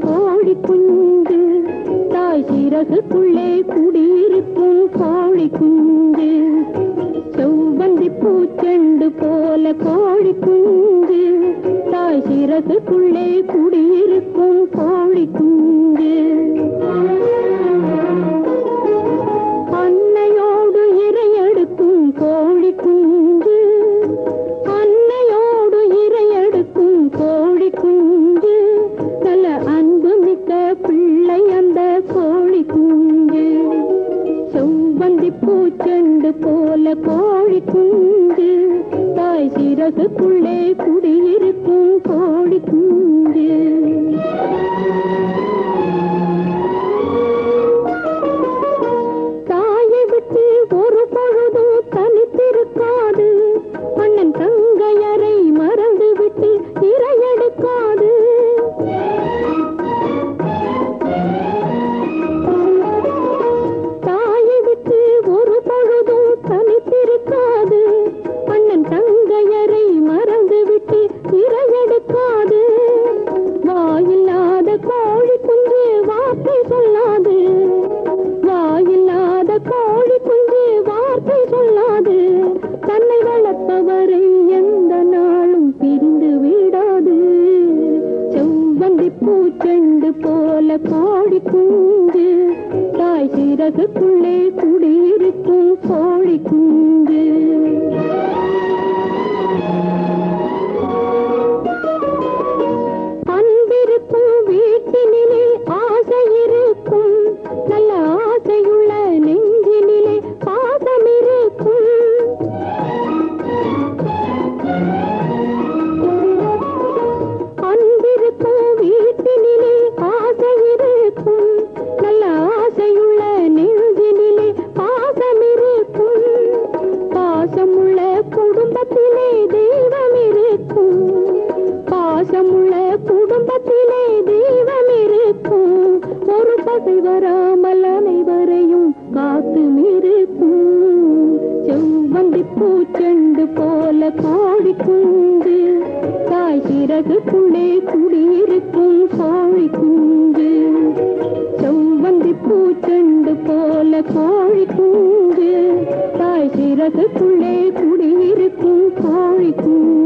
கோழி குஞ்சு. தாய் சிறகுக்குள்ளே குடியிருக்கும் கோழி குஞ்சு. செவ்வந்தி பூச்செண்டு போல கோழி குஞ்சு. தாய் சிறகுக்குள்ளே குடியிருக்கும் போல கோழி குஞ்சு தாய் சிறகுக்குள்ளே குடியிருக்கும் கோழி குஞ்சு பூச்செண்டு போல கோழி குஞ்சு தாய் சிறகுக்குள்ளே குடியிருக்கும் கோழி குஞ்சு சிவராமல் அனைவரையும் காத்து மிருக்கும் செவ்வந்தி பூச்செண்டு போல கோடி குங்கு தாய் சிறகுக்குள்ளே குடியிருக்கும் கோழி குங்கு செவ்வந்தி பூச்செண்டு போல கோழி குங்கு தாய் சிறகுக்குள்ளே குடியிருக்கும் கோழி குங்கு